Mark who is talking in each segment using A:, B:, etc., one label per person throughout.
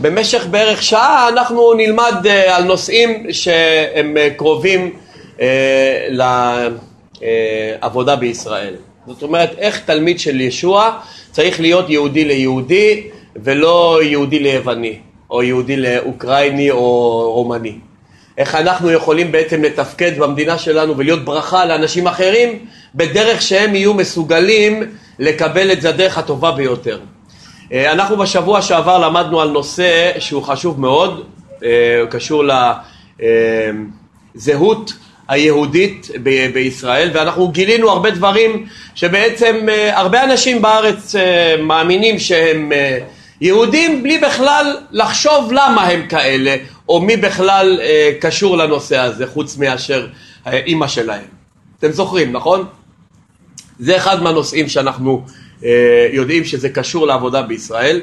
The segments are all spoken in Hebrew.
A: במשך בערך שעה אנחנו נלמד אה, על נושאים שהם אה, קרובים אה, לעבודה בישראל. זאת אומרת, איך תלמיד של ישוע צריך להיות יהודי ליהודי ולא יהודי ליווני, או יהודי לאוקראיני או רומני. איך אנחנו יכולים בעצם לתפקד במדינה שלנו ולהיות ברכה לאנשים אחרים בדרך שהם יהיו מסוגלים לקבל את זה הדרך הטובה ביותר. אה, אנחנו בשבוע שעבר למדנו על נושא שהוא חשוב מאוד, הוא אה, קשור לזהות היהודית ב- בישראל ואנחנו גילינו הרבה דברים שבעצם אה, הרבה אנשים בארץ מאמינים שהם יהודים בלי בכלל לחשוב למה הם כאלה או מי בכלל קשור לנושא הזה חוץ מאשר אימא שלהם. אתם זוכרים, נכון? זה אחד מהנושאים שאנחנו אה, יודעים שזה קשור לעבודה בישראל.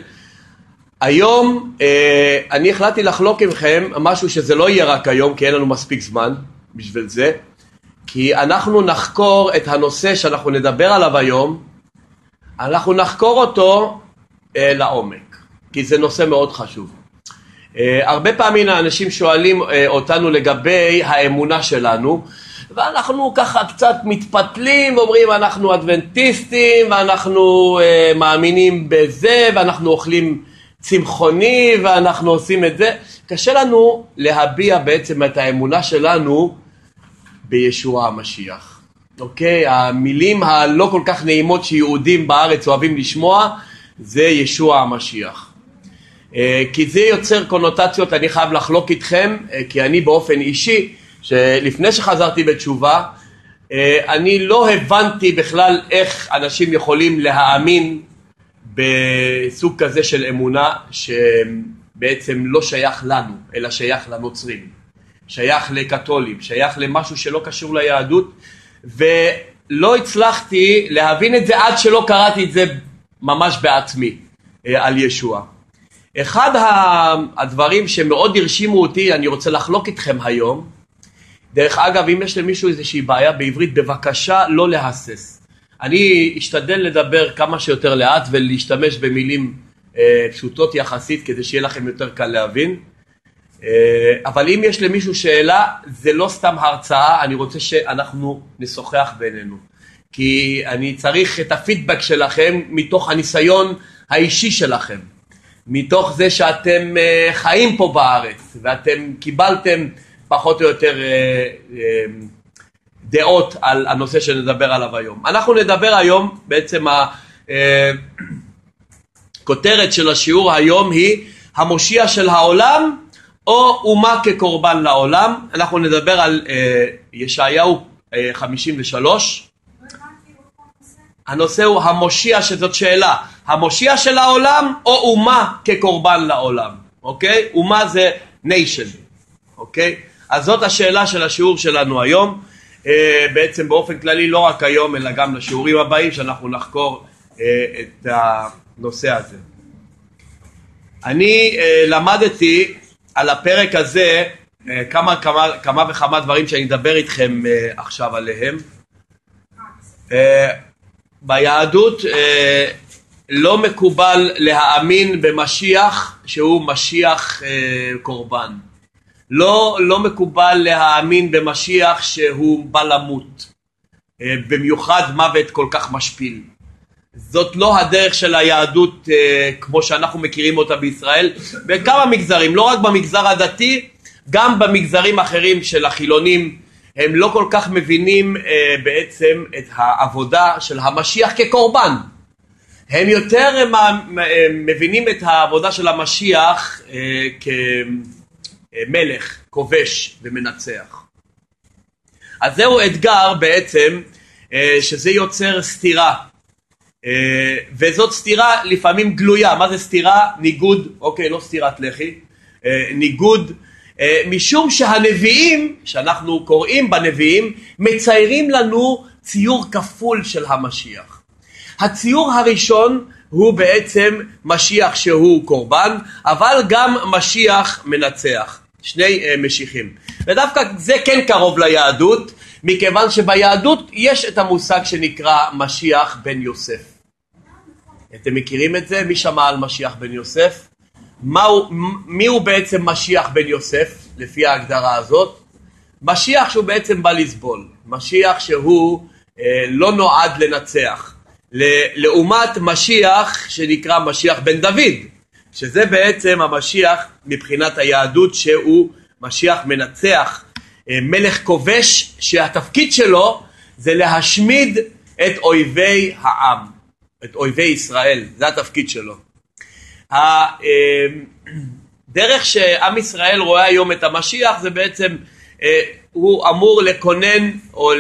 A: היום אה, אני החלטתי לחלוק עמכם משהו שזה לא יהיה רק היום כי אין לנו מספיק זמן בשביל זה כי אנחנו נחקור את הנושא שאנחנו נדבר עליו היום אנחנו נחקור אותו אה, לעומק כי זה נושא מאוד חשוב הרבה פעמים האנשים שואלים אותנו לגבי האמונה שלנו ואנחנו ככה קצת מתפתלים ואומרים אנחנו אדבנטיסטים ואנחנו uh, מאמינים בזה ואנחנו אוכלים צמחוני ואנחנו עושים את זה. קשה לנו להביע בעצם את האמונה שלנו בישוע המשיח. אוקיי? המילים הלא כל כך נעימות שיהודים בארץ אוהבים לשמוע זה ישוע המשיח. Uh, כי זה יוצר קונוטציות, אני חייב לחלוק איתכם, uh, כי אני באופן אישי שלפני שחזרתי בתשובה אה, אני לא הבנתי בכלל איך אנשים יכולים להאמין בסוג כזה של אמונה שבעצם לא שייך לנו אלא שייך לנוצרים, שייך לקתולים, שייך למשהו שלא קשור ליהדות ולא הצלחתי להבין את זה עד שלא קראתי את זה ממש בעצמי אה, על ישוע. אחד הדברים שמאוד הרשימו אותי, אני רוצה לחלוק איתכם היום, דרך אגב, אם יש למישהו איזושהי בעיה בעברית, בבקשה לא להסס. אני אשתדל לדבר כמה שיותר לאט ולהשתמש במילים אה, פשוטות יחסית כדי שיהיה לכם יותר קל להבין. אה, אבל אם יש למישהו שאלה, זה לא סתם הרצאה, אני רוצה שאנחנו נשוחח בינינו. כי אני צריך את הפידבק שלכם מתוך הניסיון האישי שלכם. מתוך זה שאתם אה, חיים פה בארץ ואתם קיבלתם פחות או יותר אה, אה, דעות על הנושא שנדבר עליו היום. אנחנו נדבר היום, בעצם הכותרת אה, של השיעור היום היא המושיע של העולם או אומה כקורבן לעולם. אנחנו נדבר על ישעיהו 53. הנושא הוא המושיע, שזאת שאלה, המושיע של העולם או אומה כקורבן לעולם, אוקיי? אומה זה ניישן, אוקיי? אז זאת השאלה של השיעור שלנו היום, אה, בעצם באופן כללי לא רק היום אלא גם לשיעורים הבאים שאנחנו נחקור אה, את הנושא הזה. אני אה, למדתי על הפרק הזה כמה, כמה, כמה וכמה דברים שאני אדבר איתכם עכשיו עליהם. ביהדות לא מקובל להאמין במשיח שהוא משיח קורבן. לא, לא מקובל להאמין במשיח שהוא בא למות, אה, במיוחד מוות כל כך משפיל. זאת לא הדרך של היהדות אה, כמו שאנחנו מכירים אותה בישראל, בכמה מגזרים, לא רק במגזר הדתי, גם במגזרים אחרים של החילונים, הם לא כל כך מבינים אה, בעצם את העבודה של המשיח כקורבן. הם יותר מבינים את העבודה של המשיח כ... אה, מלך, כובש ומנצח. אז זהו אתגר בעצם אה, שזה יוצר סתירה אה, וזאת סתירה לפעמים גלויה, מה זה סתירה? ניגוד, אוקיי לא סתירת לחי, ניגוד משום שהנביאים שאנחנו קוראים בנביאים מציירים לנו ציור כפול של המשיח. הציור הראשון הוא בעצם משיח שהוא קורבן, אבל גם משיח מנצח. שני uh, משיחים. ודווקא זה כן קרוב ליהדות, מכיוון שביהדות יש את המושג שנקרא משיח בן יוסף. אתם מכירים את זה? מי שמע על משיח בן יוסף? מהו, מי הוא בעצם משיח בן יוסף, לפי ההגדרה הזאת? משיח שהוא בעצם בא לסבול, משיח שהוא אה, לא נועד לנצח, לעומת משיח שנקרא משיח בן דוד, שזה בעצם המשיח מבחינת היהדות שהוא משיח מנצח, אה, מלך כובש שהתפקיד שלו זה להשמיד את אויבי העם, את אויבי ישראל, זה התפקיד שלו. הדרך אה, שעם ישראל רואה היום את המשיח זה בעצם, אה, הוא אמור לכונן או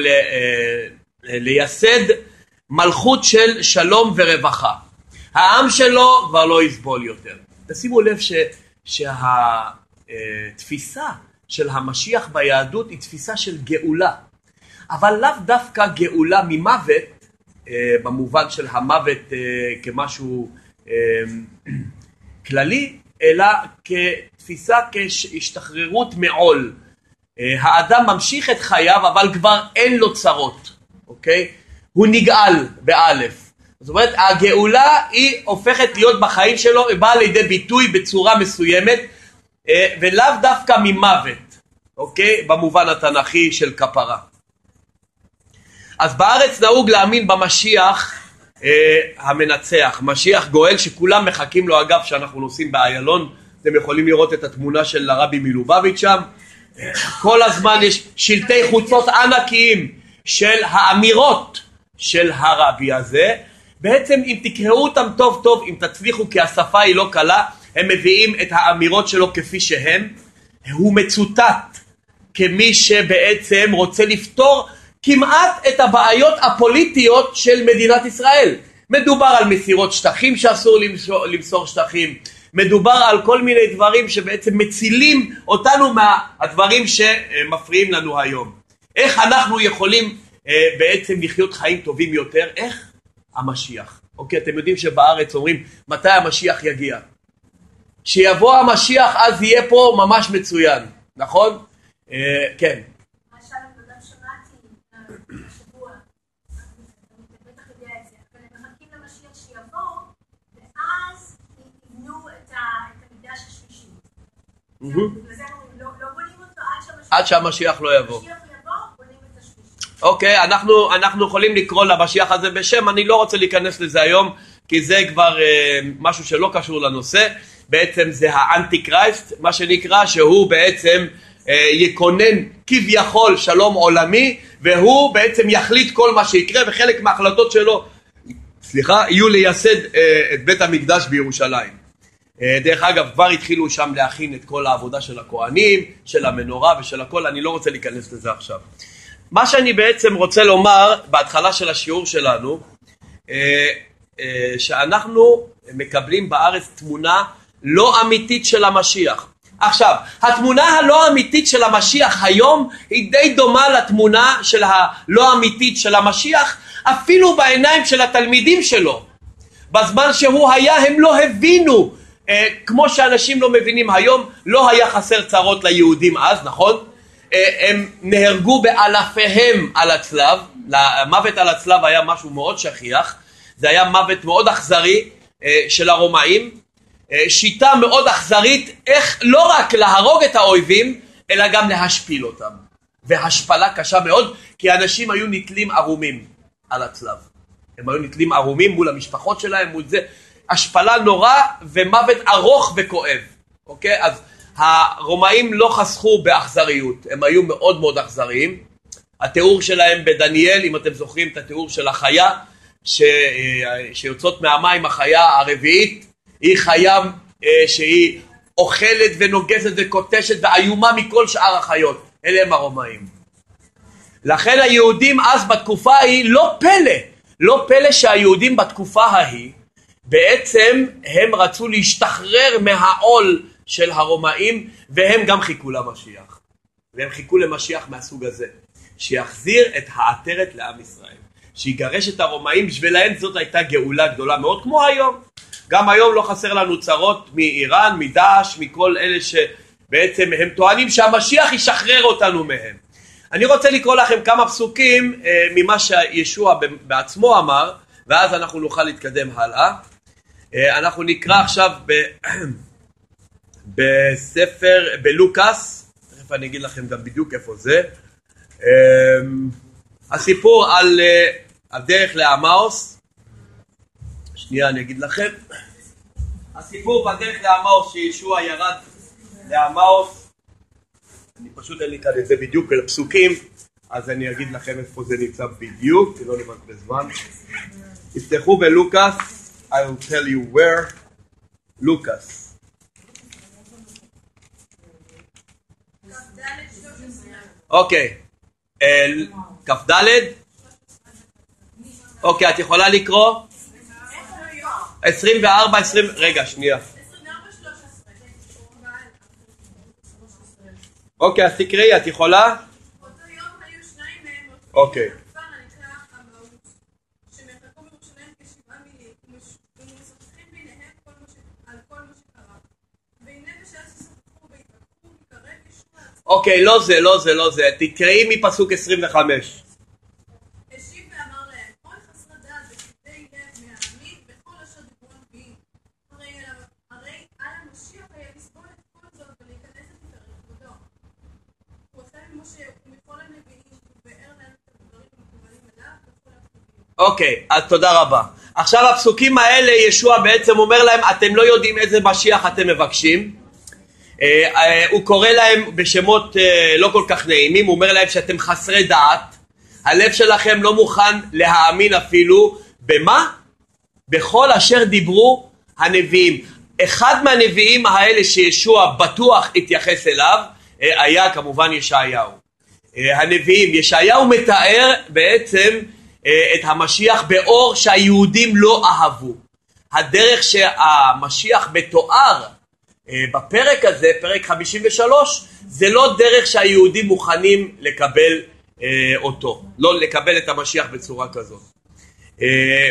A: לייסד מלכות של שלום ורווחה. העם שלו כבר לא יסבול יותר. תשימו לב ש, שהתפיסה של המשיח ביהדות היא תפיסה של גאולה, אבל לאו דווקא גאולה ממוות, אה, במובן של המוות אה, כמשהו אה, כללי, אלא כתפיסה כהשתחררות מעול. האדם ממשיך את חייו אבל כבר אין לו צרות, אוקיי? הוא נגאל באלף. זאת אומרת הגאולה היא הופכת להיות בחיים שלו, היא באה לידי ביטוי בצורה מסוימת אה, ולאו דווקא ממוות, אוקיי? במובן התנ"כי של כפרה. אז בארץ נהוג להאמין במשיח אה, המנצח, משיח גואל שכולם מחכים לו אגב שאנחנו נוסעים באיילון, אתם יכולים לראות את התמונה של הרבי מלובביץ' שם, כל הזמן יש שלטי חוצות ענקיים של האמירות של הרבי הזה. בעצם אם תקראו אותם טוב טוב, אם תצליחו כי השפה היא לא קלה, הם מביאים את האמירות שלו כפי שהם. הוא מצוטט כמי שבעצם רוצה לפתור כמעט את הבעיות הפוליטיות של מדינת ישראל. מדובר על מסירות שטחים שאסור למסור, למסור שטחים, מדובר על כל מיני דברים שבעצם מצילים אותנו מהדברים שמפריעים לנו היום. איך אנחנו יכולים אה, בעצם לחיות חיים טובים יותר. איך? המשיח. אוקיי, אתם יודעים שבארץ אומרים מתי המשיח יגיע. כשיבוא המשיח אז יהיה פה ממש מצוין, נכון? אה, כן. עד שהמשיח לא יבוא. אוקיי, אנחנו, אנחנו יכולים לקרוא למשיח הזה בשם, אני לא רוצה להיכנס לזה היום, כי זה כבר אה, משהו שלא קשור לנושא, בעצם זה האנטי קרייסט, מה שנקרא, שהוא בעצם אה, יכונן כביכול שלום עולמי, והוא בעצם יחליט כל מה שיקרה, וחלק מההחלטות שלו, סליחה, יהיו לייסד אה, את בית המקדש בירושלים. אה, דרך אגב, כבר התחילו שם להכין את כל העבודה של הכוהנים, של המנורה ושל הכל, אני לא רוצה להיכנס לזה עכשיו. מה שאני בעצם רוצה לומר בהתחלה של השיעור שלנו, אה, אה, שאנחנו מקבלים בארץ תמונה לא אמיתית של המשיח. עכשיו, התמונה הלא אמיתית של המשיח היום היא די דומה לתמונה של הלא אמיתית של המשיח אפילו בעיניים של התלמידים שלו. בזמן שהוא היה הם לא הבינו, אה, כמו שאנשים לא מבינים היום, לא היה חסר צרות ליהודים אז, נכון? אה, הם נהרגו באלפיהם על הצלב, המוות על הצלב היה משהו מאוד שכיח, זה היה מוות מאוד אכזרי אה, של הרומאים, אה, שיטה מאוד אכזרית איך לא רק להרוג את האויבים, אלא גם להשפיל אותם. והשפלה קשה מאוד, כי אנשים היו נתלים ערומים על הצלב. הם היו נתלים ערומים מול המשפחות שלהם, מול זה. השפלה נורא ומוות ארוך וכואב. אוקיי? אז הרומאים לא חסכו באכזריות, הם היו מאוד מאוד אכזריים. התיאור שלהם בדניאל, אם אתם זוכרים את התיאור של החיה ש... שיוצאות מהמים, החיה הרביעית, היא חיה אה, שהיא אוכלת ונוגסת וקוטשת ואיומה מכל שאר החיות. אלה הם הרומאים. לכן היהודים אז בתקופה ההיא, לא פלא, לא פלא שהיהודים בתקופה ההיא בעצם הם רצו להשתחרר מהעול של הרומאים והם גם חיכו למשיח. והם חיכו למשיח מהסוג הזה, שיחזיר את העטרת לעם ישראל, שיגרש את הרומאים, בשבילהם זאת הייתה גאולה גדולה מאוד, כמו היום. גם היום לא חסר לנו צרות מאיראן, מדאעש, מכל אלה שבעצם הם טוענים שהמשיח ישחרר אותנו מהם. אני רוצה לקרוא לכם כמה פסוקים אה, ממה שישוע בעצמו אמר, ואז אנחנו נוכל להתקדם הלאה. אה, אנחנו נקרא עכשיו ב... בספר, בלוקאס, תכף אני אגיד לכם גם בדיוק איפה זה, אמ, הסיפור על אה, הדרך לאמאוס, שנייה אני אגיד לכם, הסיפור בדרך לאמאוס שישוע ירד לאמאוס, אני פשוט אין לי כאן את זה בדיוק אל פסוקים, אז אני אגיד לכם איפה זה נמצא בדיוק, כי לא נבזבז זמן. תפתחו בלוקאס, I will tell you where, לוקאס. אוקיי, כ"ד? אוקיי, את יכולה לקרוא? 24, 20, רגע, שנייה. אוקיי, אז תקראי, את יכולה? אוקיי. אוקיי, לא זה, לא זה, לא זה. תקראי מפסוק 25. אוקיי, אז תודה רבה. עכשיו הפסוקים האלה, ישוע בעצם אומר להם, אתם לא יודעים איזה משיח אתם מבקשים. אה, אה, הוא קורא להם בשמות אה, לא כל כך נעימים, הוא אומר להם שאתם חסרי דעת, הלב שלכם לא מוכן להאמין אפילו, במה? בכל אשר דיברו הנביאים. אחד מהנביאים האלה שישוע בטוח התייחס אליו, היה כמובן ישעיהו. הנביאים, ישעיהו מתאר בעצם את המשיח באור שהיהודים לא אהבו. הדרך שהמשיח מתואר אה, בפרק הזה, פרק 53, זה לא דרך שהיהודים מוכנים לקבל אה, אותו, לא לקבל את המשיח בצורה כזאת. אה,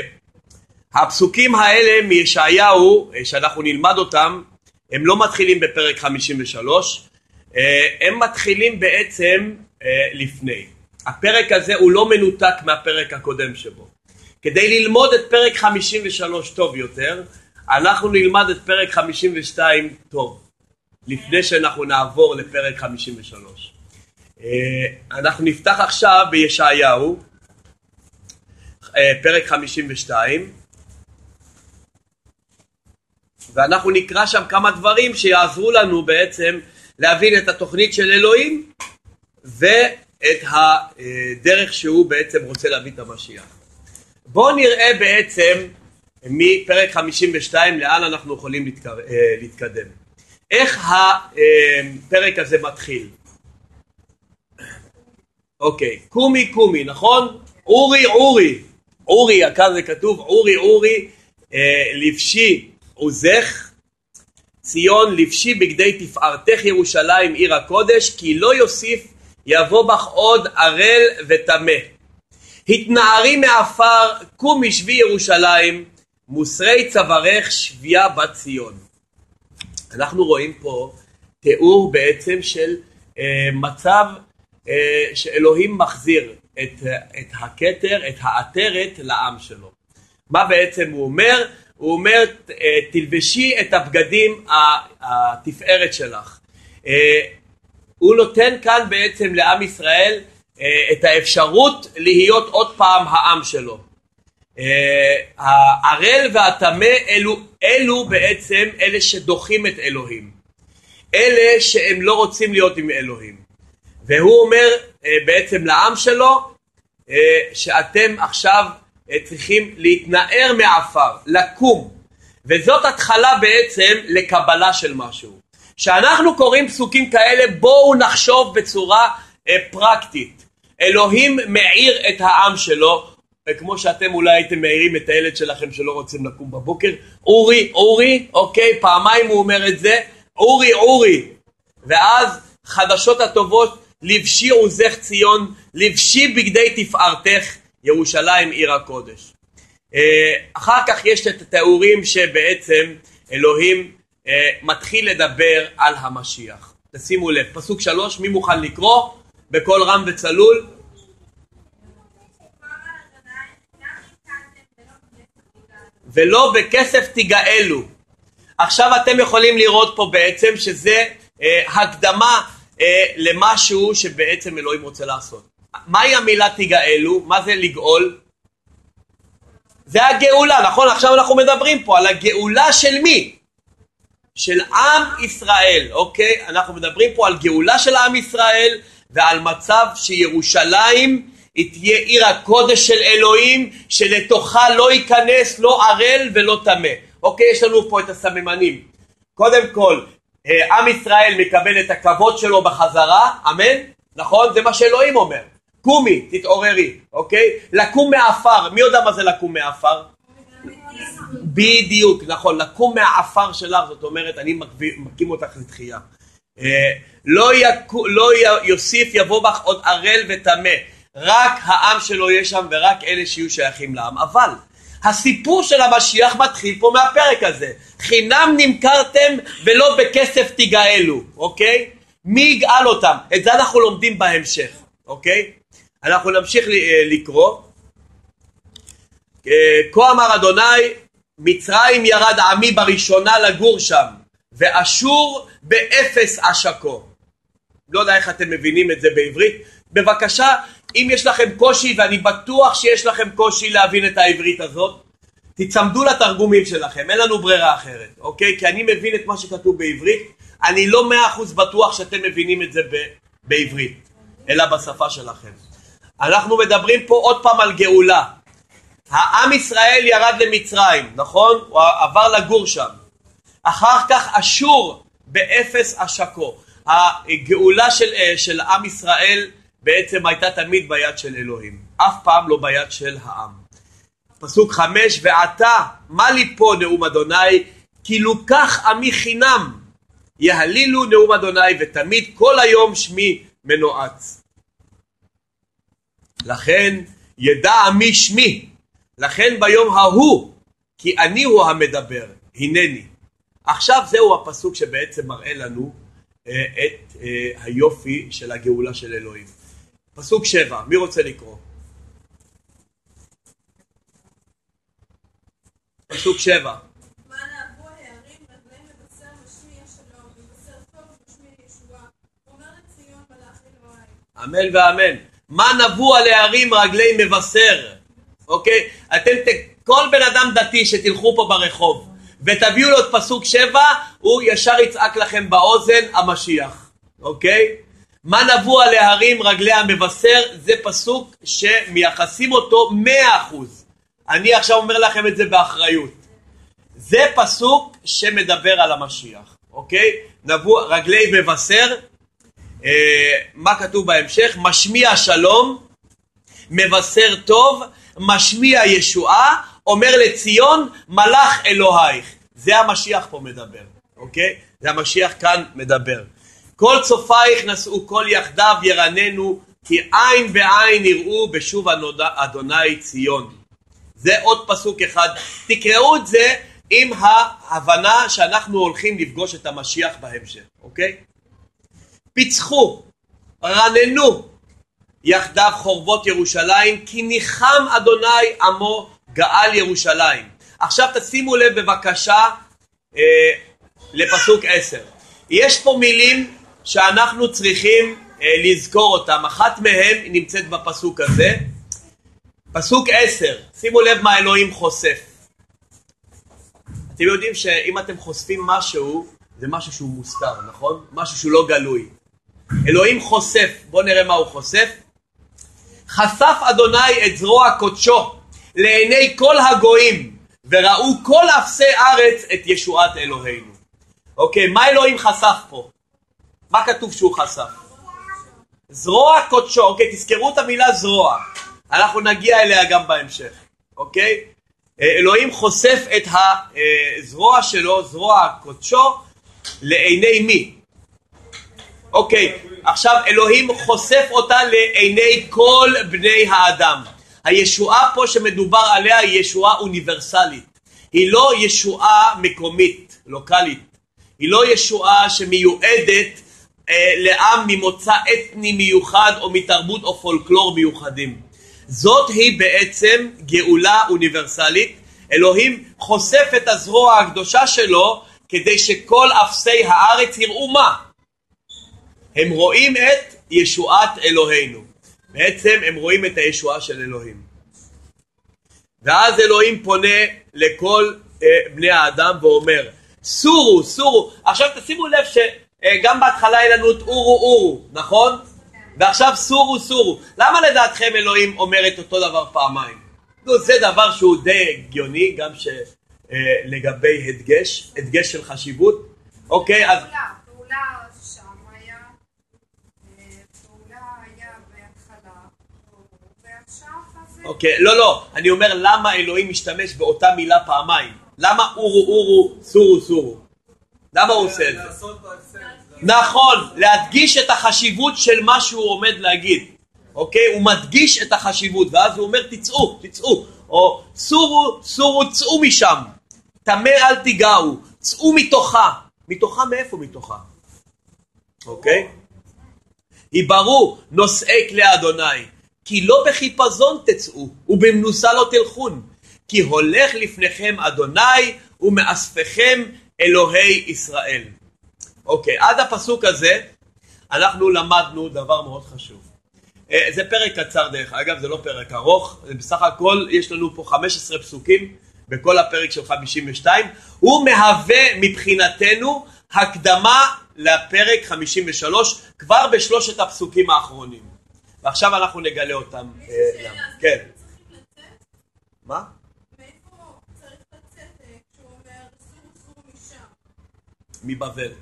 A: הפסוקים האלה מישעיהו, שאנחנו נלמד אותם, הם לא מתחילים בפרק 53, הם מתחילים בעצם לפני. הפרק הזה הוא לא מנותק מהפרק הקודם שבו. כדי ללמוד את פרק 53 טוב יותר, אנחנו נלמד את פרק 52 טוב, לפני שאנחנו נעבור לפרק 53. אה, אנחנו נפתח עכשיו בישעיהו, אה, פרק 52, ואנחנו נקרא שם כמה דברים שיעזרו לנו בעצם להבין את התוכנית של אלוהים ואת הדרך שהוא בעצם רוצה להביא את המשיח. בואו נראה בעצם מפרק 52 לאן אנחנו יכולים. אה, להתקדם. איך הפרק הזה מתחיל? אוקיי, קומי קומי, נכון? אורי אורי, אורי, כאן זה כתוב אורי אורי, אה, לבשי עוזך, ציון לבשי בגדי תפארתך ירושלים עיר הקודש, כי לא יוסיף יבוא בך עוד ערל וטמא. התנערי מעפר, קומי שבי ירושלים, מוסרי צווארך שבייה בת ציון. אנחנו רואים פה תיאור בעצם של אה, מצב אה, שאלוהים מחזיר את, את הכתר, את העטרת לעם שלו. מה בעצם הוא אומר? הוא אומר אה, תלבשי את הבגדים התפארת שלך. אה, הוא נותן כאן בעצם לעם ישראל אה, את האפשרות להיות עוד פעם העם שלו. הערל והטמא אלו, אלו בעצם אלה שדוחים את אלוהים. אלה שהם לא רוצים להיות עם אלוהים. והוא אומר אה, בעצם לעם שלו אה, שאתם עכשיו אה, צריכים להתנער מעפר, לקום. וזאת התחלה בעצם לקבלה של משהו. כשאנחנו קוראים פסוקים כאלה בואו נחשוב בצורה פרקטית. אלוהים מעיר את העם שלו וכמו שאתם אולי הייתם מעירים את הילד שלכם שלא רוצים לקום בבוקר, אורי, אורי, אוקיי, פעמיים הוא אומר את זה, אורי, אורי. ואז חדשות הטובות, לבשי עוזך ציון, לבשי בגדי תפארתך, ירושלים עיר הקודש. אה, אחר כך יש את התיאורים שבעצם אלוהים אה, מתחיל לדבר על המשיח. תשימו לב, פסוק שלוש, מי מוכן לקרוא? בקול רם וצלול? ולא בכסף תיגאלו. עכשיו אתם יכולים לראות פה בעצם שזה אה, הקדמה אה, למשהו שבעצם אלוהים רוצה לעשות. מהי המילה תיגאלו? מה זה לגאול? זה הגאולה, נכון? עכשיו אנחנו מדברים פה על הגאולה של מי? של עם ישראל, אוקיי? אנחנו מדברים פה על גאולה של עם ישראל ועל מצב שירושלים היא תהיה עיר הקודש של אלוהים שלתוכה לא ייכנס לא ערל ולא טמא. אוקיי, יש לנו פה את הסממנים. קודם כל, אה, עם ישראל מקבל את הכבוד שלו בחזרה, אמן? נכון? זה מה שאלוהים אומר. קומי, תתעוררי, אוקיי? לקום מעפר, מי יודע מה זה לקום מעפר? בדיוק, נכון, לקום מהעפר שלך, זאת אומרת, אני מקים אותך לתחייה. אה, לא, לא יוסיף יבוא בך עוד ערל וטמא, רק העם שלו יהיה שם ורק אלה שיהיו שייכים לעם. אבל הסיפור של המשיח מתחיל פה מהפרק הזה. חינם נמכרתם ולא בכסף תיגאלו, אוקיי? מי יגאל אותם? את זה אנחנו לומדים בהמשך, אוקיי? אנחנו נמשיך אה, לקרוא. אה, כה אמר אדוני, מצרים ירד עמי בראשונה לגור שם, ואשור באפס עשקו. לא יודע איך אתם מבינים את זה בעברית. בבקשה, אם יש לכם קושי, ואני בטוח שיש לכם קושי להבין את העברית הזאת, תצמדו לתרגומים שלכם, אין לנו ברירה אחרת, אוקיי? כי אני מבין את מה שכתוב בעברית, אני לא מאה אחוז בטוח שאתם מבינים את זה בעברית, אלא בשפה שלכם. אנחנו מדברים פה עוד פעם על גאולה. העם ישראל ירד למצרים, נכון? הוא עבר לגור שם. אחר כך אשור באפס השקו. הגאולה של, אה, של עם ישראל בעצם הייתה תמיד ביד של אלוהים, אף פעם לא ביד של העם. פסוק חמש, ועתה מה לי פה נאום אדוני, כי לוקח עמי חינם, יהלילו נאום אדוני ותמיד כל היום שמי מנועץ. לכן ידע עמי שמי, לכן ביום ההוא, כי אני הוא המדבר, הנני. עכשיו זהו הפסוק שבעצם מראה לנו אה, את אה, היופי של הגאולה של אלוהים. פסוק שבע, מי רוצה לקרוא? פסוק שבע. אמן ואמן. מה נבוא על הערים רגלי מבשר? אוקיי? אתם, כל בן אדם דתי שתלכו פה ברחוב ותביאו לו את פסוק שבע, הוא ישר יצעק לכם באוזן המשיח, אוקיי? מה נבוא על ההרים רגלי המבשר, זה פסוק שמייחסים אותו מאה אחוז. אני עכשיו אומר לכם את זה באחריות. זה פסוק שמדבר על המשיח, אוקיי? נבוא רגלי מבשר, אה, מה כתוב בהמשך? משמיע שלום, מבשר טוב, משמיע ישועה, אומר לציון מלאך אלוהיך. זה המשיח פה מדבר, אוקיי? זה המשיח כאן מדבר. כל צופייך נשאו כל יחדיו ירננו, כי עין בעין יראו בשוב אדוני ציון. זה עוד פסוק אחד. תקראו את זה עם ההבנה שאנחנו הולכים לפגוש את המשיח בהמשך, אוקיי? פיצחו, רננו יחדיו חורבות ירושלים, כי ניחם אדוני עמו גאל ירושלים. עכשיו תשימו לב בבקשה אה, לפסוק עשר. יש פה מילים שאנחנו צריכים אה, לזכור אותם, אחת מהן נמצאת בפסוק הזה. פסוק עשר, שימו לב מה אלוהים חושף. אתם יודעים שאם אתם חושפים משהו, זה משהו שהוא מוסתר, נכון? משהו שהוא לא גלוי. אלוהים חושף, בואו נראה מה הוא חושף. חשף אדוני את זרוע קודשו לעיני כל הגויים, וראו כל אפסי ארץ את ישועת אלוהינו. אוקיי, מה אלוהים חשף פה? מה כתוב שהוא חשף? זרוע קודשו, אוקיי, תזכרו את המילה זרוע, אנחנו נגיע אליה גם בהמשך, אוקיי? אה, אלוהים חושף את הזרוע שלו, זרוע קודשו, לעיני מי? אוקיי, עכשיו אלוהים חושף אותה לעיני כל בני האדם. הישועה פה שמדובר עליה היא ישועה אוניברסלית. היא לא ישועה מקומית, לוקאלית. היא לא ישועה שמיועדת אה, לעם ממוצא אתני מיוחד או מתרבות או פולקלור מיוחדים. זאת היא בעצם גאולה אוניברסלית. אלוהים חושף את הזרוע הקדושה שלו כדי שכל אפסי הארץ יראו מה? הם רואים את ישועת אלוהינו. בעצם הם רואים את הישועה של אלוהים. ואז אלוהים פונה לכל אה, בני האדם ואומר, סורו, סורו. עכשיו תשימו לב אה, בהתחלה היה לנו את אורו אורו, נכון? ועכשיו סורו סורו. למה לדעתכם אלוהים אומר את אותו דבר פעמיים? נו, זה דבר שהוא די הגיוני, גם שלגבי אה, הדגש, הדגש של חשיבות. אוקיי, אז... פעולה שם היה, אה, פעולה היה בהתחלה, ועכשיו... אוקיי, לא, לא, אני אומר למה אלוהים משתמש באותה מילה פעמיים? למה אורו אורו, סורו סורו? למה הוא עושה את זה? נכון, להדגיש את החשיבות של מה שהוא עומד להגיד. אוקיי? הוא מדגיש את החשיבות, ואז הוא אומר תצאו, תצאו, או סורו, סורו, צאו משם, טמא אל תיגעו, צאו מתוכה. מתוכה מאיפה מתוכה? אוקיי? היברו נושאי כלי אדוני, כי לא בחיפזון תצאו, ובמנוסה לא תלכון, כי הולך לפניכם אדוני ומאספכם אלוהי ישראל. אוקיי, עד הפסוק הזה אנחנו למדנו דבר מאוד חשוב. אה, זה פרק קצר דרך אגב, זה לא פרק ארוך, בסך הכל יש לנו פה 15 פסוקים בכל הפרק של 52, הוא מהווה מבחינתנו הקדמה לפרק 53 כבר בשלושת הפסוקים האחרונים. ועכשיו אנחנו נגלה אותם. אה, כן. מה? מבבל.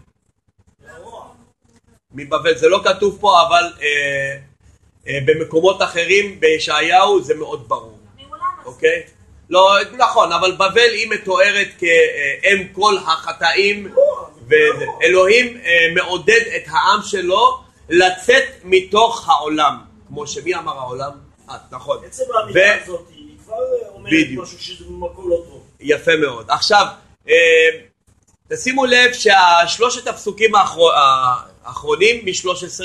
A: מבבל, זה לא כתוב פה, אבל אה, אה, במקומות אחרים בישעיהו זה מאוד ברור, אוקיי? לא, נכון, אבל בבל היא מתוארת כאם כל החטאים ואלוהים אה, מעודד את העם שלו לצאת מתוך העולם, כמו שמי אמר העולם? אה, נכון.
B: עצם האמירה הזאת היא כבר אומרת משהו שזה במקום לא טוב.
A: יפה מאוד. עכשיו, אה, תשימו לב שהשלושת הפסוקים האחרונים מ-13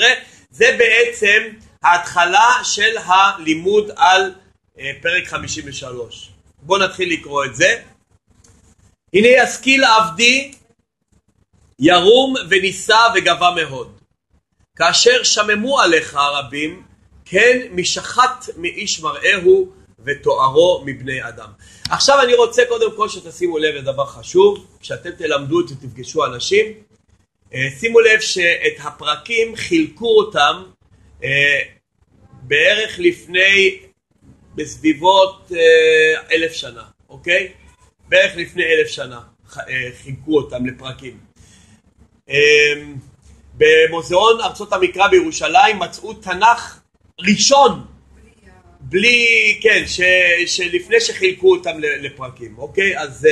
A: זה בעצם ההתחלה של הלימוד על אה, פרק 53. בואו נתחיל לקרוא את זה. הנה ישכיל עבדי ירום ונישא וגבה מאוד. כאשר שממו עליך הרבים, כן משחט מאיש מראהו ותוארו מבני אדם. עכשיו אני רוצה קודם כל שתשימו לב לדבר חשוב, כשאתם תלמדו את זה תפגשו אנשים, אה, שימו לב שאת הפרקים חילקו אותם אה, בערך לפני, בסביבות אה, אלף שנה, אוקיי? בערך לפני אלף שנה חילקו אותם לפרקים. במוזיאון ארצות המקרא בירושלים מצאו תנ"ך ראשון בלי, כן, ש, שלפני שחילקו אותם לפרקים, אוקיי? אז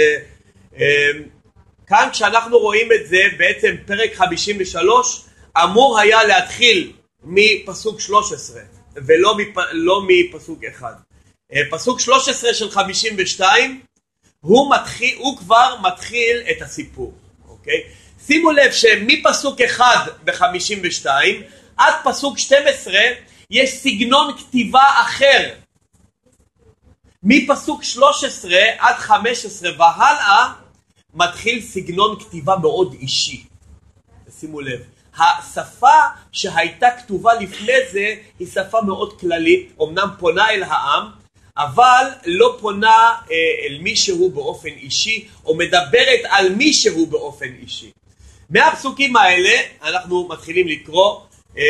A: כאן כשאנחנו רואים את זה, בעצם פרק 53 אמור היה להתחיל מפסוק 13 ולא מפ, לא מפסוק 1. אה, פסוק 13 של 52 הוא, מתחיל, הוא כבר מתחיל את הסיפור, אוקיי? שימו לב שמפסוק 1 ב-52 עד פסוק 12 יש סגנון כתיבה אחר. מפסוק 13 עד 15 והלאה מתחיל סגנון כתיבה מאוד אישי. שימו לב, השפה שהייתה כתובה לפני זה היא שפה מאוד כללית, אמנם פונה אל העם, אבל לא פונה אה, אל מישהו באופן אישי, או מדברת על מישהו באופן אישי. מהפסוקים האלה אנחנו מתחילים לקרוא אה,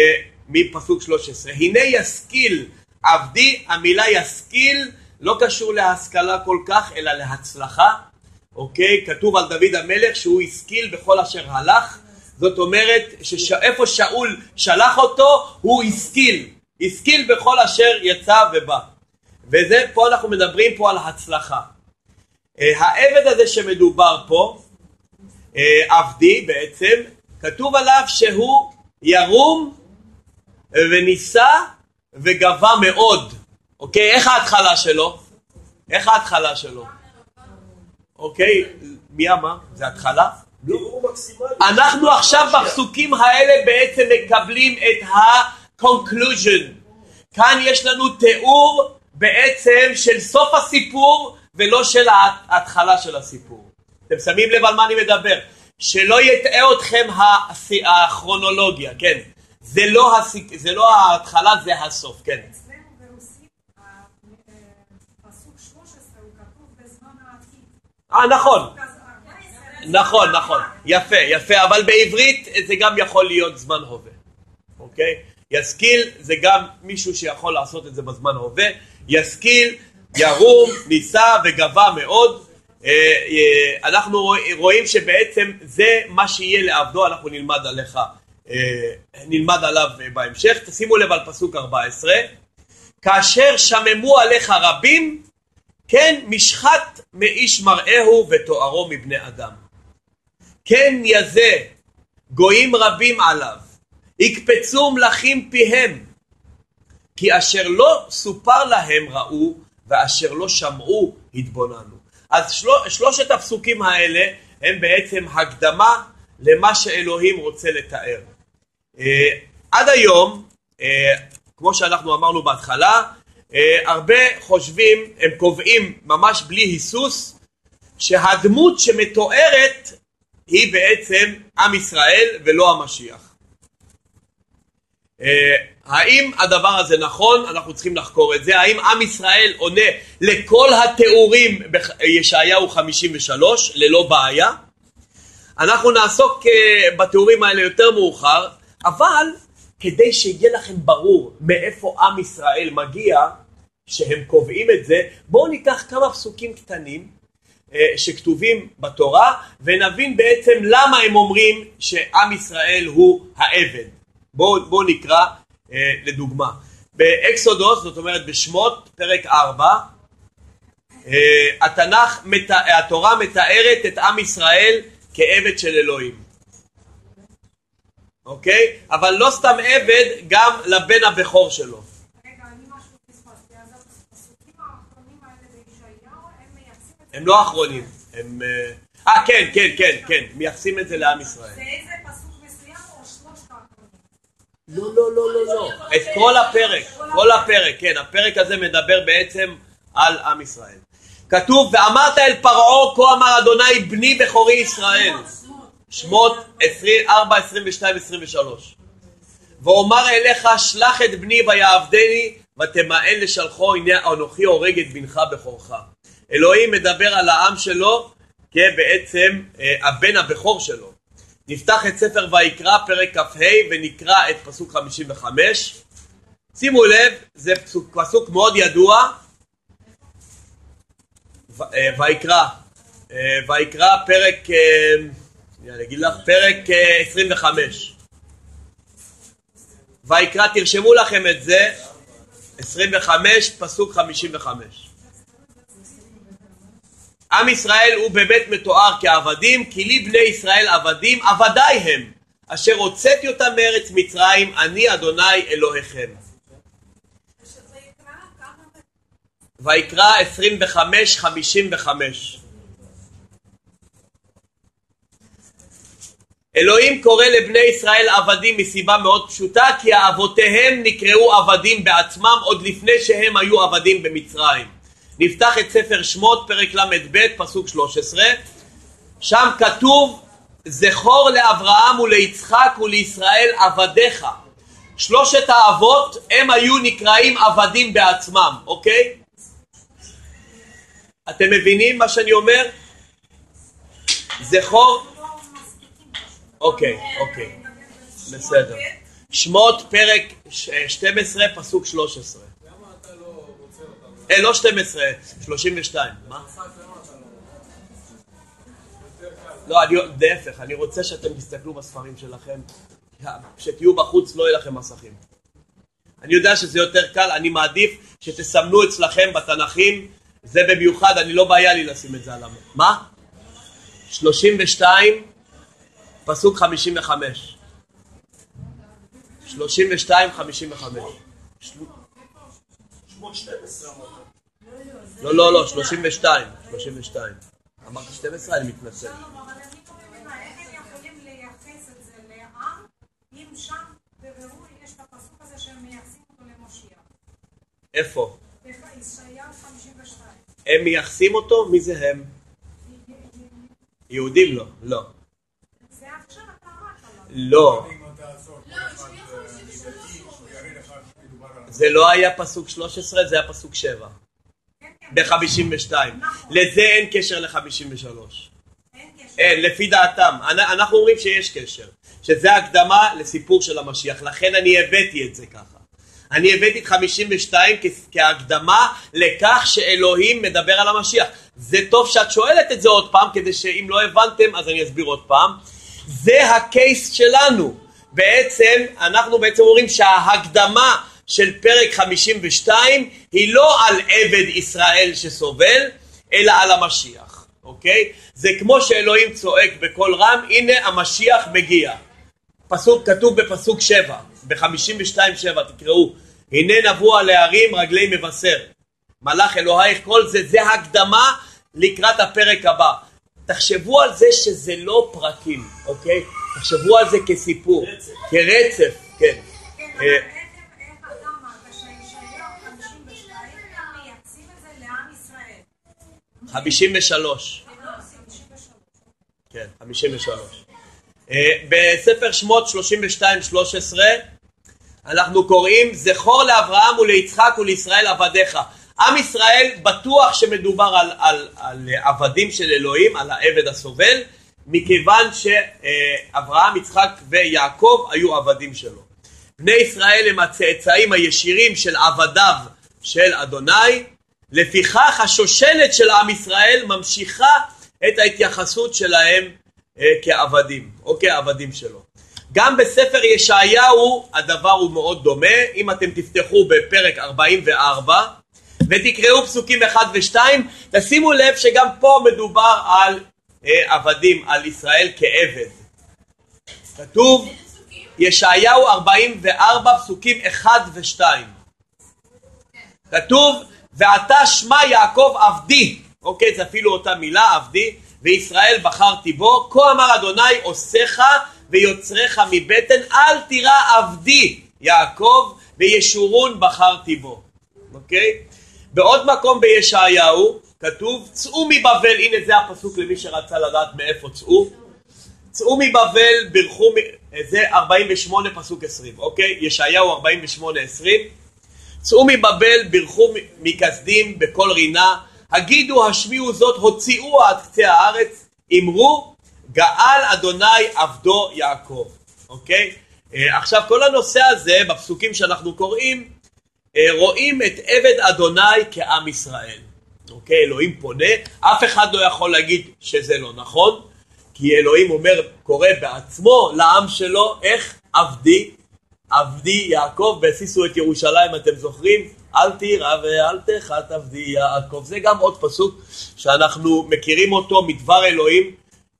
A: מפסוק 13. הנה ישכיל עבדי, המילה ישכיל לא קשור להשכלה כל כך, אלא להצלחה. אוקיי? כתוב על דוד המלך שהוא השכיל בכל אשר הלך, זאת אומרת שאיפה שאול שלח אותו הוא השכיל, השכיל בכל אשר יצא ובא. וזה, פה אנחנו מדברים פה על הצלחה. אה, העבד הזה שמדובר פה, אה, עבדי בעצם, כתוב עליו שהוא ירום ונישא וגבה מאוד. אוקיי? איך ההתחלה שלו? איך ההתחלה שלו? אוקיי, מי אמר? זה התחלה? לא. אנחנו עכשיו בפסוקים האלה בעצם מקבלים את ה-conclusion. כאן יש לנו תיאור בעצם של סוף הסיפור ולא של ההתחלה של הסיפור. אתם שמים לב על מה אני מדבר? שלא יטעה אתכם הכרונולוגיה, כן. זה לא, הסיק... זה לא ההתחלה, זה הסוף, כן.
C: אצלנו ברוסית, אה, פסוק 13 הוא כתוב בזמן העתיד.
A: אה, נכון.
C: אז 14
A: נכון, נכון. יפה, יפה, אבל בעברית זה גם יכול להיות זמן הווה, אוקיי? ישכיל זה גם מישהו שיכול לעשות את זה בזמן הווה. ישכיל, ירום, נישא וגבה מאוד. אה, אה, אנחנו רוא- רואים שבעצם זה מה שיהיה לעבדו, אנחנו נלמד עליך, נלמד עליו אה, בהמשך. תשימו לב על פסוק 14. כאשר שממו עליך רבים, כן משחת מאיש מראהו ותוארו מבני אדם. כן יזה גויים רבים עליו, יקפצו מלכים פיהם, כי אשר לא סופר להם ראו, ואשר לא שמעו התבוננו. אז של... שלושת הפסוקים האלה הם בעצם הקדמה למה שאלוהים רוצה לתאר. אה, עד היום, אה, כמו שאנחנו אמרנו בהתחלה, אה, הרבה חושבים, הם קובעים ממש בלי היסוס, שהדמות שמתוארת היא בעצם עם ישראל ולא המשיח. אה, האם הדבר הזה נכון? אנחנו צריכים לחקור את זה. האם עם ישראל עונה לכל התיאורים בישעיהו 53 ללא בעיה? אנחנו נעסוק אה, בתיאורים האלה יותר מאוחר, אבל כדי שיהיה לכם ברור מאיפה עם ישראל מגיע, שהם קובעים את זה, בואו ניקח כמה פסוקים קטנים אה, שכתובים בתורה ונבין בעצם למה הם אומרים שעם ישראל הוא העבד. בואו בוא נקרא אה, לדוגמה. באקסודוס, זאת אומרת בשמות, פרק 4, אה, התנ"ך, התורה מתארת את עם ישראל כעבד של אלוהים. אוקיי? אבל לא סתם עבד, גם לבן הבכור שלו.
C: הם
A: לא אחרונים. הם... אה, אה, כן, כן, כן, כן. מייחסים את זה לעם ישראל.
C: זה איזה פסוק מסוים או שלושת האחרונים?
A: לא, לא, לא, לא, לא. את כל הפרק, כל הפרק, כן, הפרק הזה מדבר בעצם על עם ישראל. כתוב, ואמרת אל פרעה, כה אמר אדוני בני בכורי ישראל. שמות 4, 22, 23. ואומר אליך, שלח את בני ויעבדני, ותמאן לשלחו, הנה אנוכי הורג את בנך בכורך. אלוהים מדבר על העם שלו כבעצם אה, הבן הבכור שלו. נפתח את ספר ויקרא, פרק כ"ה, ונקרא את פסוק 55. שימו לב, זה פסוק, פסוק מאוד ידוע. ו- אה, ויקרא, אה, ויקרא פרק, אני אגיד לך, פרק אה, 25. ויקרא, תרשמו לכם את זה, 25, פסוק 55. עם ישראל הוא באמת מתואר כעבדים, כי לי בני ישראל עבדים, עבדיי הם, אשר הוצאתי אותם מארץ מצרים, אני אדוני אלוהיכם. ויקרא 25, אלוהים קורא לבני ישראל עבדים מסיבה מאוד פשוטה, כי אבותיהם נקראו עבדים בעצמם עוד לפני שהם היו עבדים במצרים. נפתח את ספר שמות, פרק ל"ב, פסוק 13. שם כתוב, זכור לאברהם וליצחק ולישראל עבדיך. שלושת האבות הם היו נקראים עבדים בעצמם, אוקיי? אתם מבינים מה שאני אומר? זכור. אוקיי, אוקיי, בסדר. שמות פרק ש- 12 פסוק 13. אה, לא 12, 32. מה? לא, אני, להפך, אני רוצה שאתם תסתכלו בספרים שלכם. כשתהיו בחוץ לא יהיה לכם מסכים. אני יודע שזה יותר קל, אני מעדיף שתסמנו אצלכם בתנ"כים, זה במיוחד, אני לא בעיה לי לשים את זה על המ... מה? 32, פסוק 55. 32, 55.
B: שמות 12 אמרת.
A: לא, לא, לא, 32, 32. אמרתי 12, אני מתנצל. איפה?
C: בישעיהו 52.
A: הם מייחסים אותו? מי זה הם? יהודים לא, לא. לא, זה לא היה פסוק 13, זה היה פסוק 7. ב-52. לזה אין קשר ל-53. אין, לפי דעתם. אנחנו אומרים שיש קשר. שזה הקדמה לסיפור של המשיח. לכן אני הבאתי את זה ככה. אני הבאתי את 52 כהקדמה לכך שאלוהים מדבר על המשיח. זה טוב שאת שואלת את זה עוד פעם, כדי שאם לא הבנתם אז אני אסביר עוד פעם. זה הקייס שלנו. בעצם, אנחנו בעצם אומרים שההקדמה של פרק 52 היא לא על עבד ישראל שסובל, אלא על המשיח, אוקיי? זה כמו שאלוהים צועק בקול רם, הנה המשיח מגיע. פסוק כתוב בפסוק 7, ב-52-7, תקראו, הנה נבוא על הערים רגלי מבשר, מלאך אלוהיך כל זה, זה הקדמה לקראת הפרק הבא. תחשבו על זה שזה לא פרקים, אוקיי? תחשבו על זה כסיפור, רצף. כרצף, כן.
C: כן,
A: אה,
C: אבל איך איך אתה אמרת שישעיהו 52 הם מייחסים את זה לעם ישראל?
A: 53.
C: הם עושים 53.
A: כן, 53. אה, בספר שמות 32-13 אנחנו קוראים זכור לאברהם וליצחק ולישראל עבדיך. עם ישראל בטוח שמדובר על, על, על עבדים של אלוהים, על העבד הסובל, מכיוון שאברהם, יצחק ויעקב היו עבדים שלו. בני ישראל הם הצאצאים הישירים של עבדיו של אדוני, לפיכך השושלת של עם ישראל ממשיכה את ההתייחסות שלהם אה, כעבדים, או כעבדים שלו. גם בספר ישעיהו הדבר הוא מאוד דומה, אם אתם תפתחו בפרק 44 ותקראו פסוקים 1 ו-2, תשימו לב שגם פה מדובר על אה, עבדים, על ישראל כעבד. כתוב ישעיהו 44 פסוקים 1 ו-2. כתוב ועתה שמע יעקב עבדי, אוקיי זה אפילו אותה מילה עבדי, וישראל בחרתי בו, כה אמר אדוני עושך ויוצרך מבטן אל תירא עבדי יעקב וישורון בחרתי בו, אוקיי? בעוד מקום בישעיהו כתוב צאו מבבל, הנה זה הפסוק למי שרצה לדעת מאיפה צאו, צאו מבבל ברכו, מ- זה 48 פסוק 20, אוקיי? ישעיהו 48 20 צאו מבבל ברכו מ- מכסדים בקול רינה. הגידו השמיעו זאת הוציאו עד קצה הארץ. אמרו גאל אדוני עבדו יעקב אוקיי? אה, עכשיו כל הנושא הזה בפסוקים שאנחנו קוראים רואים את עבד אדוני כעם ישראל. אוקיי? אלוהים פונה. אף אחד לא יכול להגיד שזה לא נכון כי אלוהים אומר קורא בעצמו לעם שלו איך עבדי עבדי יעקב והסיסו את ירושלים אתם זוכרים? אל תירא ואל תחת עבדי יעקב. זה גם עוד פסוק שאנחנו מכירים אותו מדבר אלוהים.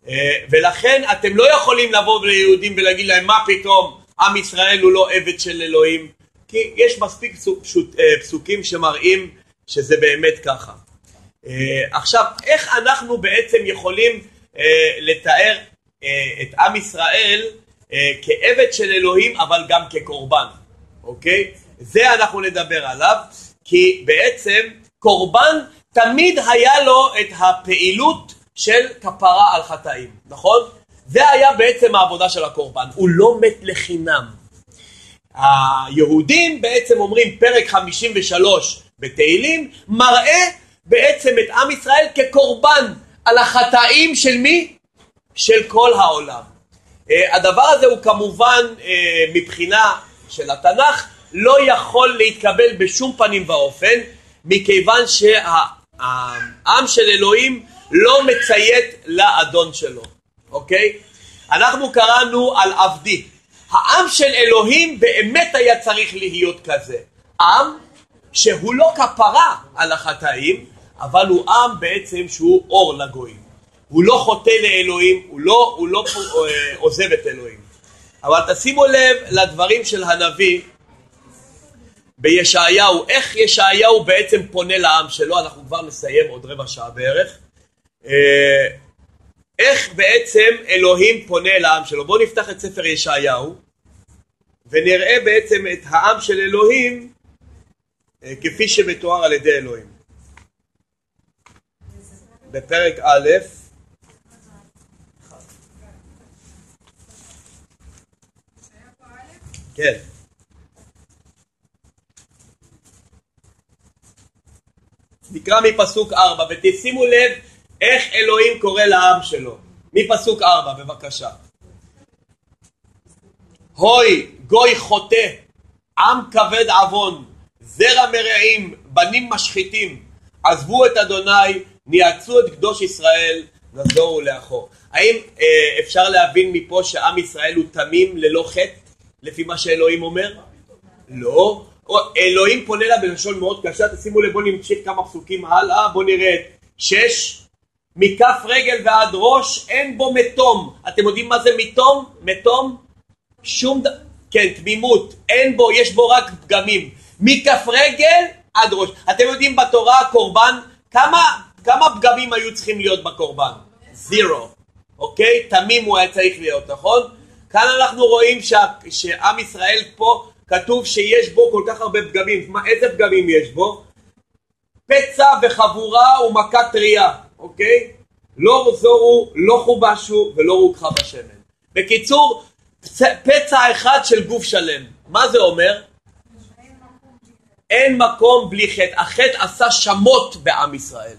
A: אה, ולכן אתם לא יכולים לבוא ליהודים ולהגיד להם מה פתאום? עם ישראל הוא לא עבד של אלוהים כי יש מספיק אה, פסוקים שמראים שזה באמת ככה אה, עכשיו איך אנחנו בעצם יכולים לתאר את עם ישראל כעבד של אלוהים אבל גם כקורבן אוקיי? זה אנחנו נדבר עליו כי בעצם קורבן תמיד היה לו את הפעילות של כפרה על חטאים, נכון? זה היה בעצם העבודה של הקורבן, הוא לא מת לחינם. היהודים בעצם אומרים פרק 53 בתהילים מראה בעצם את עם ישראל כקורבן על החטאים של מי? של כל העולם. אה, הדבר הזה הוא כמובן אה, מבחינה של התנ"ך לא יכול להתקבל בשום פנים ואופן מכיוון שהעם של אלוהים לא מציית לאדון שלו, אוקיי? אנחנו קראנו על עבדי. העם של אלוהים באמת היה צריך להיות כזה. עם שהוא לא כפרה על החטאים, אבל הוא עם בעצם שהוא אור לגויים. הוא לא חוטא לאלוהים, הוא לא, הוא לא אה, עוזב את אלוהים. אבל תשימו לב לדברים של הנביא בישעיהו, איך ישעיהו בעצם פונה לעם שלו, אנחנו כבר נסיים עוד רבע שעה בערך. איך בעצם אלוהים פונה לעם שלו. בואו נפתח את ספר ישעיהו ונראה בעצם את העם של אלוהים אה, כפי שמתואר על ידי אלוהים. בפרק א', כן. נקרא מפסוק ארבע, ותשימו לב איך אלוהים קורא לעם שלו. מפסוק ארבע, בבקשה. הוי גוי חוטא, עם כבד עוון, זרע מרעים, בנים משחיתים, עזבו את אדוני, ניאצו את קדוש ישראל, נחזורו לאחור. האם אה, אפשר להבין מפה שעם ישראל הוא תמים ללא חטא, לפי מה שאלוהים אומר? לא. אלוהים פונה לה בלשון מאוד קשה, תשימו לב, בואו נמשיך כמה פסוקים הלאה, בואו נראה את שש, מכף רגל ועד ראש אין בו מתום. אתם יודעים מה זה מתום? מתום? שום ד... כן, תמימות, אין בו, יש בו רק פגמים. מכף רגל עד ראש. אתם יודעים בתורה הקורבן, כמה, כמה פגמים היו צריכים להיות בקורבן? זירו, אוקיי? תמים הוא היה צריך להיות, נכון? כאן אנחנו רואים שה, שעם ישראל פה, כתוב שיש בו כל כך הרבה פגמים. מה, איזה פגמים יש בו? פצע וחבורה ומכה טריה, אוקיי? לא זורו, לא חובשו ולא רוככה בשמן. בקיצור, פצע אחד של גוף שלם. מה זה אומר? אין מקום בלי חטא. החטא עשה שמות בעם ישראל.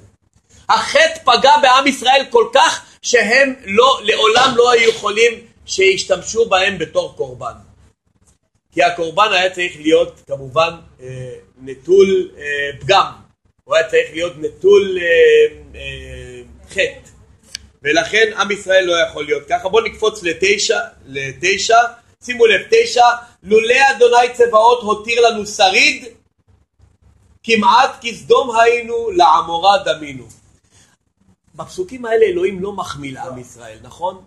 A: החטא פגע בעם ישראל כל כך שהם לא, לעולם לא היו יכולים שישתמשו בהם בתור קורבן. כי הקורבן היה צריך להיות כמובן אה, נטול אה, פגם, הוא היה צריך להיות נטול אה, אה, חטא. ולכן עם ישראל לא יכול להיות ככה. בואו נקפוץ לתשע, לתשע, שימו לב, תשע, לולא אדוני צבאות הותיר לנו שריד, כמעט כסדום היינו, לעמורה דמינו. בפסוקים האלה אלוהים לא מחמיא לעם ישראל, נכון?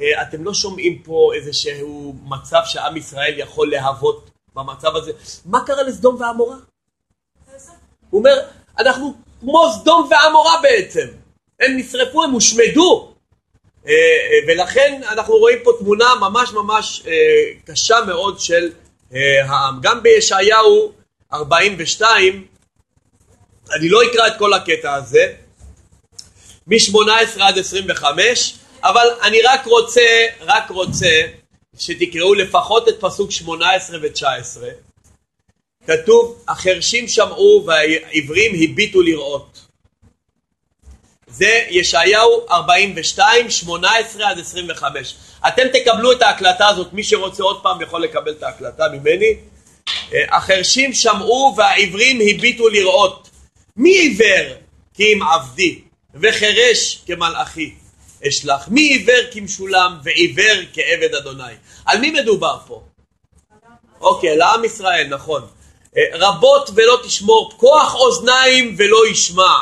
A: אה, אתם לא שומעים פה איזשהו מצב שעם ישראל יכול להוות במצב הזה. מה קרה לסדום ועמורה? הוא אומר, אנחנו כמו סדום ועמורה בעצם. הם נשרפו, הם הושמדו. אה, אה, ולכן אנחנו רואים פה תמונה ממש ממש קשה מאוד של העם. גם בישעיהו 42, אני לא אקרא את כל הקטע הזה, מ-18 עד 25, אבל אני רק רוצה, רק רוצה שתקראו לפחות את פסוק 18 ו-19. כתוב, החרשים שמעו והעברים הביטו לראות. זה ישעיהו 42, 18 עד 25. אתם תקבלו את ההקלטה הזאת, מי שרוצה עוד פעם יכול לקבל את ההקלטה ממני. אה, החרשים שמעו והעברים הביטו לראות. מי עיוור? כי אם עבדי, וחירש כמלאכי. אשלח. מי עיוור כמשולם ועיוור כעבד אדוני. על מי מדובר פה? אוקיי, לעם ישראל, נכון. רבות ולא תשמור, כוח אוזניים ולא ישמע.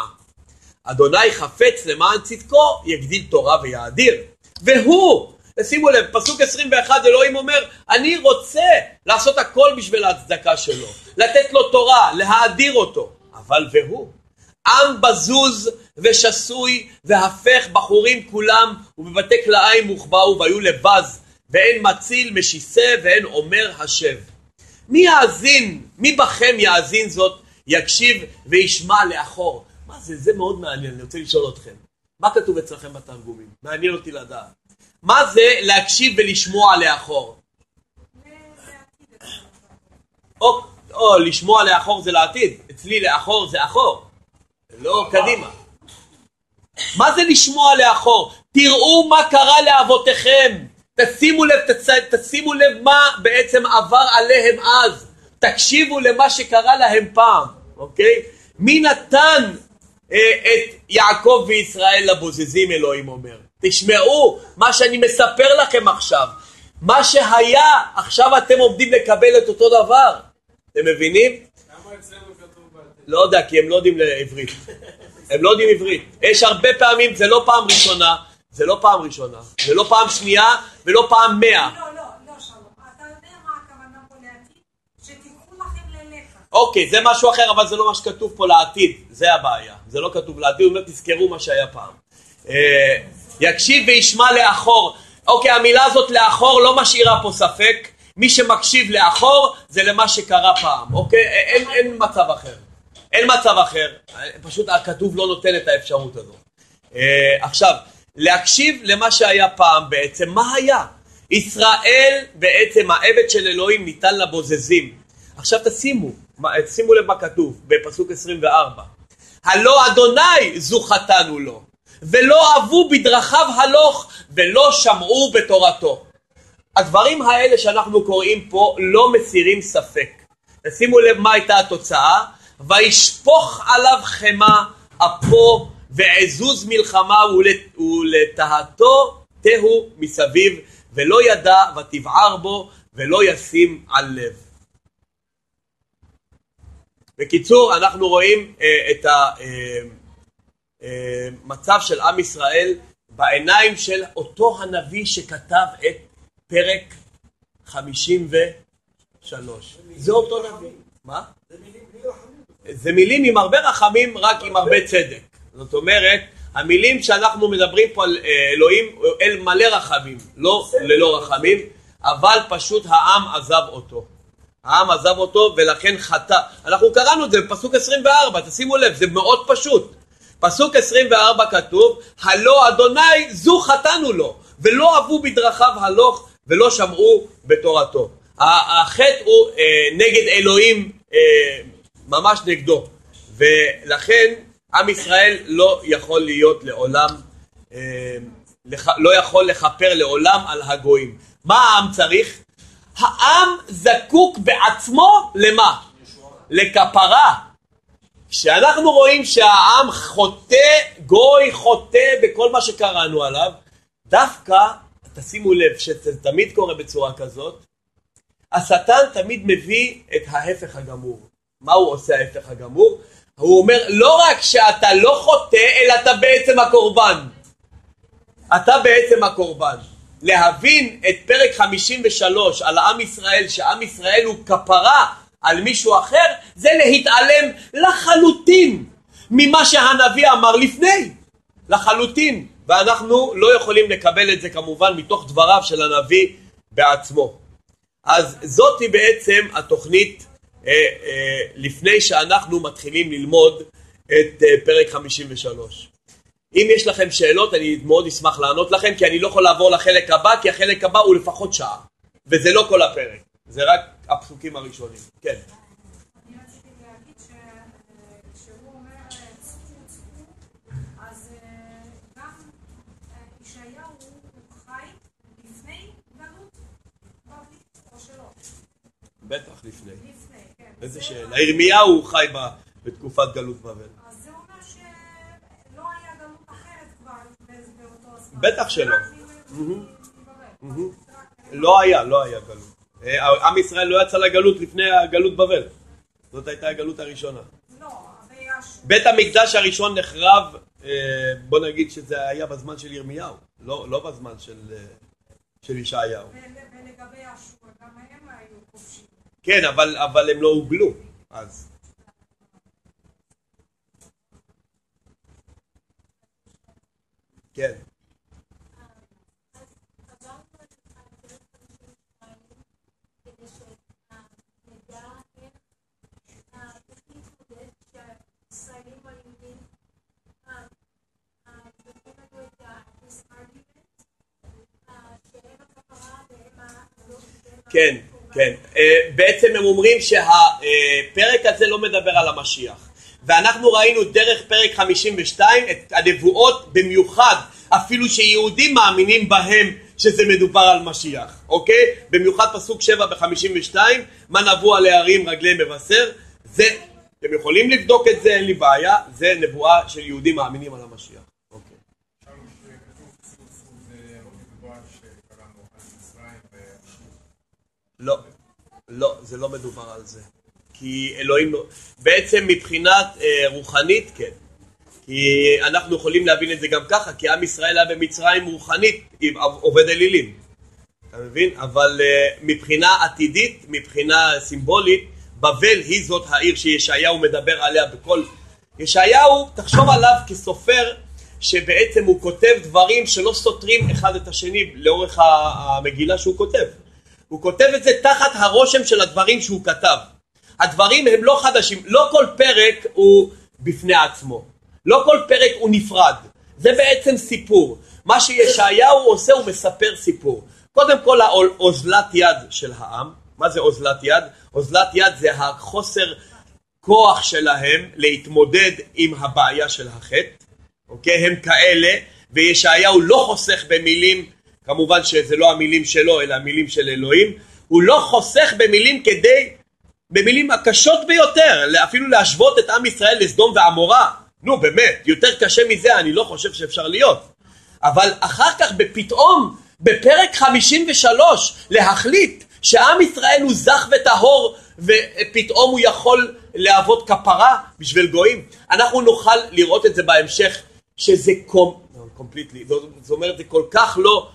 A: אדוני חפץ למען צדקו, יגדיל תורה ויאדיר. והוא, שימו לב, פסוק 21 אלוהים אומר, אני רוצה לעשות הכל בשביל ההצדקה שלו, לתת לו תורה, להאדיר אותו, אבל והוא, עם בזוז ושסוי והפך בחורים כולם ובבתי כלאיים מוחבאו והיו לבז ואין מציל משיסה ואין אומר השב. מי יאזין, מי בכם יאזין זאת, יקשיב וישמע לאחור. מה זה? זה מאוד מעניין, אני רוצה לשאול אתכם. מה כתוב אצלכם בתרגומים? מעניין אותי לדעת. מה זה להקשיב ולשמוע לאחור? או, או לשמוע לאחור זה לעתיד, אצלי לאחור זה אחור. לא קדימה. מה זה לשמוע לאחור? תראו מה קרה לאבותיכם. תשימו לב, תצ... תשימו לב מה בעצם עבר עליהם אז. תקשיבו למה שקרה להם פעם, אוקיי? מי נתן אה, את יעקב וישראל לבוזזים, אלוהים אומר. תשמעו מה שאני מספר לכם עכשיו. מה שהיה, עכשיו אתם עומדים לקבל את אותו דבר. אתם מבינים? לא יודע, כי הם לא יודעים לעברית. הם לא יודעים עברית. יש הרבה פעמים, זה לא פעם ראשונה, זה לא פעם ראשונה, זה לא פעם שנייה ולא פעם מאה.
C: לא, לא, לא, שלום. אתה יודע מה הכוונה פה לעתיד? שתיקחו לכם ללקח.
A: אוקיי, זה משהו אחר, אבל זה לא מה שכתוב פה לעתיד. זה הבעיה. זה לא כתוב לעתיד, הוא אומר תזכרו מה שהיה פעם. אה, יקשיב וישמע לאחור. אוקיי, המילה הזאת לאחור לא משאירה פה ספק. מי שמקשיב לאחור זה למה שקרה פעם, אוקיי? אין, אין מצב אחר. אין מצב אחר, פשוט הכתוב לא נותן את האפשרות הזאת. Uh, עכשיו, להקשיב למה שהיה פעם בעצם, מה היה? ישראל בעצם העבד של אלוהים ניתן לבוזזים. עכשיו תשימו, שימו לב מה כתוב בפסוק 24. הלא אדוני זו חטאנו לו, ולא אהבו בדרכיו הלוך, ולא שמעו בתורתו. הדברים האלה שאנחנו קוראים פה לא מסירים ספק. תשימו לב מה הייתה התוצאה, וישפוך עליו חמא אפו ועזוז מלחמה ולטהתו תהו מסביב ולא ידע ותבער בו ולא ישים על לב. בקיצור אנחנו רואים אה, את המצב אה, אה, של עם ישראל בעיניים של אותו הנביא שכתב את פרק 53. זה אותו נביא. מה? זה מילים עם הרבה רחמים, רק עם הרבה צדק. זאת אומרת, המילים שאנחנו מדברים פה על אה, אלוהים, אל מלא רחמים, לא ללא רחמים, אבל פשוט העם עזב אותו. העם עזב אותו ולכן חטא. אנחנו קראנו את זה בפסוק 24, תשימו לב, זה מאוד פשוט. פסוק 24 כתוב, הלא אדוני זו חטאנו לו, ולא אהבו בדרכיו הלוך ולא שמעו בתורתו. החטא הוא אה, נגד אלוהים, אה, ממש נגדו, ולכן עם ישראל לא יכול להיות לעולם, אה, לא יכול לכפר לעולם על הגויים. מה העם צריך? העם זקוק בעצמו למה? לכפרה. כשאנחנו רואים שהעם חוטא, גוי חוטא בכל מה שקראנו עליו, דווקא, תשימו לב שזה תמיד קורה בצורה כזאת, השטן תמיד מביא את ההפך הגמור. מה הוא עושה ההפך הגמור? הוא אומר לא רק שאתה לא חוטא, אלא אתה בעצם הקורבן. אתה בעצם הקורבן. להבין את פרק 53 על עם ישראל, שעם ישראל הוא כפרה על מישהו אחר, זה להתעלם לחלוטין ממה שהנביא אמר לפני. לחלוטין. ואנחנו לא יכולים לקבל את זה כמובן מתוך דבריו של הנביא בעצמו. אז זאתי בעצם התוכנית לפני שאנחנו מתחילים ללמוד את אה, פרק 53. אם יש לכם שאלות אני מאוד אשמח לענות לכם כי אני לא יכול לעבור לחלק הבא כי החלק הבא הוא לפחות שעה וזה לא כל הפרק, זה רק הפסוקים הראשונים. כן. בטח לפני. איזה שאלה. ירמיהו חי בתקופת גלות בבל.
C: אז זה אומר שלא היה גלות אחרת כבר באותו הזמן.
A: בטח שלא. לא היה, לא היה גלות. אה, עם ישראל לא יצא לגלות לפני הגלות בבל. זאת הייתה הגלות הראשונה.
C: לא,
A: בית המקדש הראשון נחרב, אה, בוא נגיד שזה היה בזמן של ירמיהו, לא, לא בזמן של, אה, של ישעיהו.
C: ולגבי אשור, גם הם היו כובשים.
A: כן, אבל, אבל הם לא הוגלו אז. כן. כן, כן. אה, בעצם הם אומרים שהפרק הזה לא מדבר על המשיח. ואנחנו ראינו דרך פרק 52 את הנבואות במיוחד, אפילו שיהודים מאמינים בהם שזה מדובר על משיח, אוקיי? במיוחד פסוק 7 ב-52, מה נבוא על הערים רגלי מבשר, זה, אתם יכולים לבדוק את זה, אין לי בעיה, זה נבואה של יהודים מאמינים על המשיח. לא, לא, זה לא מדובר על זה. כי אלוהים לא... בעצם מבחינת אה, רוחנית, כן. כי אנחנו יכולים להבין את זה גם ככה, כי עם ישראל היה במצרים רוחנית, עם עובד אלילים. אתה מבין? אבל אה, מבחינה עתידית, מבחינה סימבולית, בבל היא זאת העיר שישעיהו מדבר עליה בכל... ישעיהו, תחשוב עליו כסופר שבעצם הוא כותב דברים שלא סותרים אחד את השני לאורך המגילה שהוא כותב. הוא כותב את זה תחת הרושם של הדברים שהוא כתב. הדברים הם לא חדשים, לא כל פרק הוא בפני עצמו, לא כל פרק הוא נפרד, זה בעצם סיפור. מה שישעיהו עושה הוא מספר סיפור. קודם כל האוזלת יד של העם, מה זה אוזלת יד? אוזלת יד זה החוסר כוח שלהם להתמודד עם הבעיה של החטא, אוקיי? הם כאלה, וישעיהו לא חוסך במילים, כמובן שזה לא המילים שלו אלא המילים של אלוהים, הוא לא חוסך במילים כדי, במילים הקשות ביותר, אפילו להשוות את עם ישראל לסדום ועמורה, נו באמת, יותר קשה מזה אני לא חושב שאפשר להיות. אבל אחר כך בפתאום, בפרק 53, להחליט שעם ישראל הוא זך וטהור ופתאום הוא יכול להוות כפרה בשביל גויים. אנחנו נוכל לראות את זה בהמשך, שזה קום... קומפליטלי, זאת אומרת זה כל כך לא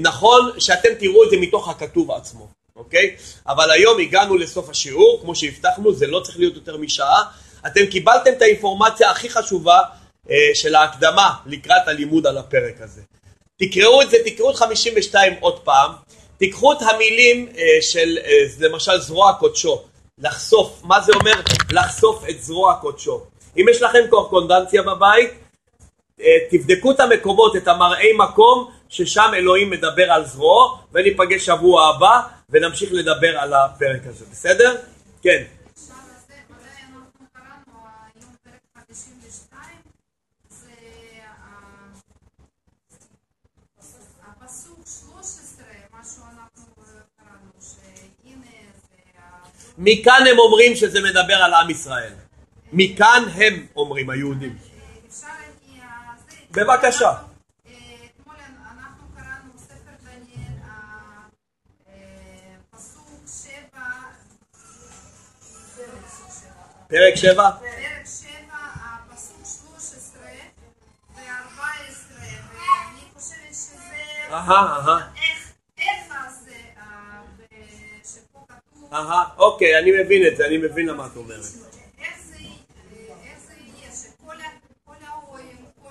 A: נכון שאתם תראו את זה מתוך הכתוב עצמו, אוקיי? אבל היום הגענו לסוף השיעור, כמו שהבטחנו, זה לא צריך להיות יותר משעה. אתם קיבלתם את האינפורמציה הכי חשובה אה, של ההקדמה לקראת הלימוד על הפרק הזה. תקראו את זה, תקראו את 52 עוד פעם, תיקחו את המילים אה, של אה, למשל זרוע קודשו, לחשוף, מה זה אומר לחשוף את זרוע קודשו? אם יש לכם קורקונדנציה בבית, אה, תבדקו את המקומות, את המראי מקום ששם אלוהים מדבר על זרועו וניפגש שבוע הבא ונמשיך לדבר על הפרק הזה, בסדר? כן. מכאן הם אומרים שזה מדבר על עם ישראל. מכאן הם אומרים, היהודים. בבקשה. פרק שבע?
C: פרק שבע, הפסוק 13 ו-14, ואני חושבת שזה...
A: אהה, אהה. אהה, אוקיי, אני מבין את זה, אני מבין למה את אומרת.
C: איך זה יהיה שכל האוהים, כל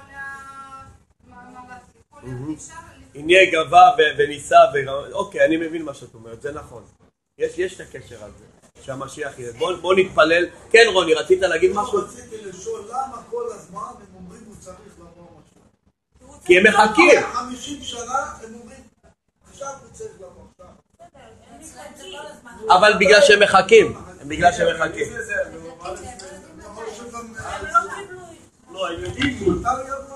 C: המלאכים,
A: הנה גבה ונישא, אוקיי, אני מבין מה שאת אומרת, זה נכון. יש את הקשר הזה, שהמשיח יהיה. בוא נתפלל. כן, רוני, רצית להגיד משהו?
B: רציתי לשאול למה כל הזמן הם אומרים הוא צריך לבוא משהו.
A: כי הם מחכים.
B: 50 שנה הם אומרים, עכשיו הוא צריך לבוא.
A: אבל בגלל שהם מחכים, בגלל שהם מחכים.
B: לא, מותר להיות